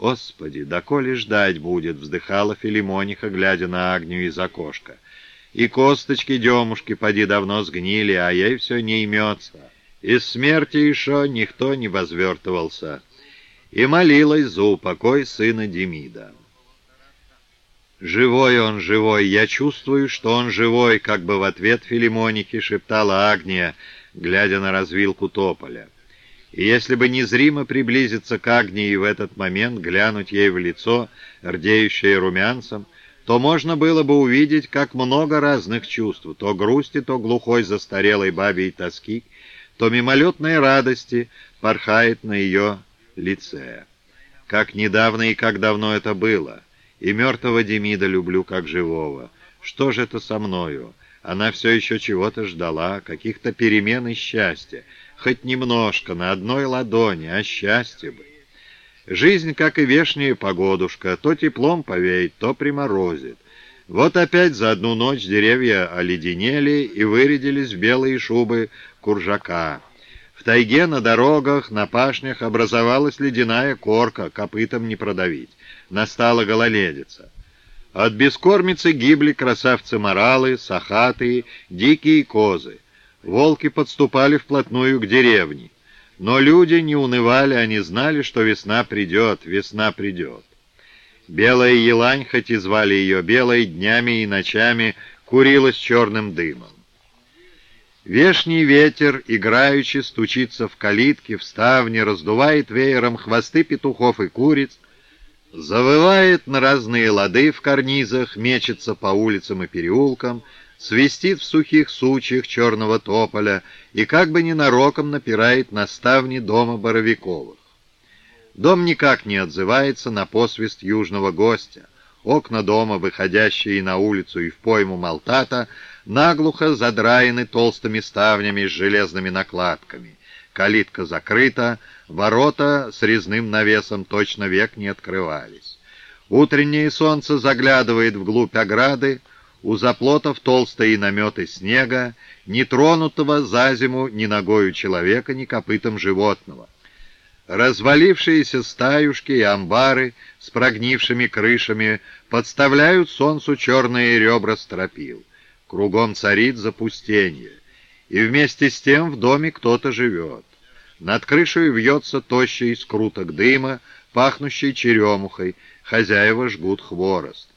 «Господи, да коли ждать будет!» — вздыхала Филимониха, глядя на Агнию из окошка. «И косточки демушки поди давно сгнили, а ей все не имется. Из смерти еще никто не возвертывался». И молилась за упокой сына Демида. «Живой он, живой! Я чувствую, что он живой!» Как бы в ответ Филимонихи шептала Агния, глядя на развилку тополя. И если бы незримо приблизиться к Агнии в этот момент, глянуть ей в лицо, рдеющее румянцем, то можно было бы увидеть, как много разных чувств, то грусти, то глухой застарелой бабьей тоски, то мимолетной радости порхает на ее лице. Как недавно и как давно это было. И мертвого Демида люблю как живого. Что же это со мною? Она все еще чего-то ждала, каких-то перемен и счастья хоть немножко, на одной ладони, а счастье бы. Жизнь, как и вешняя погодушка, то теплом повеет, то приморозит. Вот опять за одну ночь деревья оледенели и вырядились в белые шубы куржака. В тайге на дорогах, на пашнях образовалась ледяная корка, копытом не продавить. Настала гололедица. От бескормицы гибли красавцы-моралы, сахатые, дикие козы. Волки подступали вплотную к деревне. Но люди не унывали, они знали, что весна придет, весна придет. Белая елань, хоть и звали ее белой, днями и ночами курилась черным дымом. Вешний ветер, играючи, стучится в калитки, в ставни, раздувает веером хвосты петухов и куриц, завывает на разные лады в карнизах, мечется по улицам и переулкам — свистит в сухих сучьях черного тополя и как бы ненароком напирает на ставни дома Боровиковых. Дом никак не отзывается на посвист южного гостя. Окна дома, выходящие на улицу и в пойму Малтата, наглухо задраены толстыми ставнями с железными накладками. Калитка закрыта, ворота с резным навесом точно век не открывались. Утреннее солнце заглядывает вглубь ограды, у заплотов толстые наметы снега, не тронутого за зиму ни ногою человека, ни копытом животного. Развалившиеся стаюшки и амбары с прогнившими крышами подставляют солнцу черные ребра стропил. Кругом царит запустение. И вместе с тем в доме кто-то живет. Над крышей вьется тощий скруток дыма, пахнущий черемухой. Хозяева жгут хворост.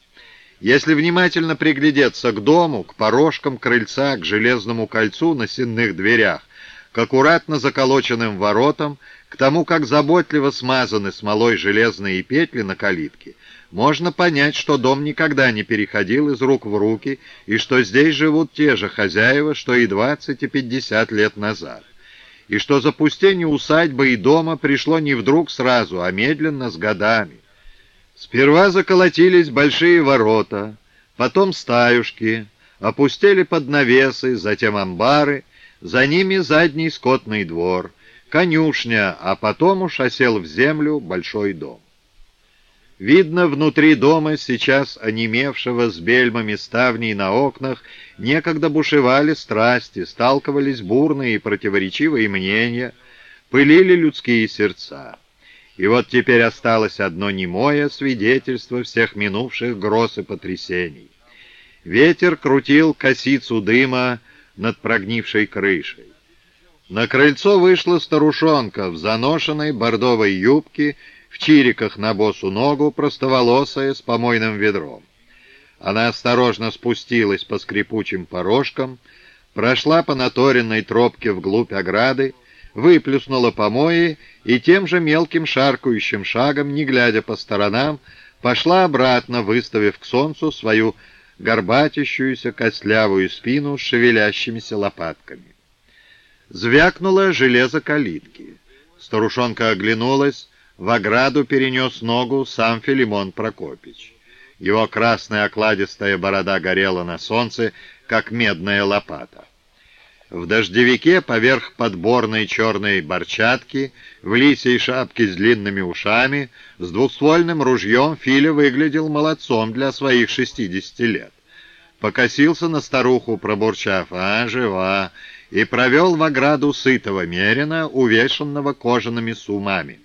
Если внимательно приглядеться к дому, к порожкам крыльца, к железному кольцу на сенных дверях, к аккуратно заколоченным воротам, к тому, как заботливо смазаны смолой железные петли на калитке, можно понять, что дом никогда не переходил из рук в руки и что здесь живут те же хозяева, что и 20 и 50 лет назад. И что запустение усадьбы и дома пришло не вдруг сразу, а медленно, с годами. Сперва заколотились большие ворота, потом стаюшки, опустили под навесы, затем амбары, за ними задний скотный двор, конюшня, а потом уж осел в землю большой дом. Видно, внутри дома, сейчас онемевшего с бельмами ставней на окнах, некогда бушевали страсти, сталкивались бурные и противоречивые мнения, пылили людские сердца. И вот теперь осталось одно немое свидетельство всех минувших гроз и потрясений. Ветер крутил косицу дыма над прогнившей крышей. На крыльцо вышла старушонка в заношенной бордовой юбке, в чириках на босу ногу, простоволосая, с помойным ведром. Она осторожно спустилась по скрипучим порожкам, прошла по наторенной тропке вглубь ограды, выплюснула помои и тем же мелким шаркающим шагом, не глядя по сторонам, пошла обратно, выставив к солнцу свою горбатящуюся костлявую спину с шевелящимися лопатками. Звякнуло железо калитки. Старушонка оглянулась, в ограду перенес ногу сам Филимон Прокопич. Его красная окладистая борода горела на солнце, как медная лопата. В дождевике поверх подборной черной борчатки, в лисей шапке с длинными ушами, с двуствольным ружьем Филя выглядел молодцом для своих шестидесяти лет. Покосился на старуху, пробурчав «А, жива!» и провел в ограду сытого мерина, увешанного кожаными сумами.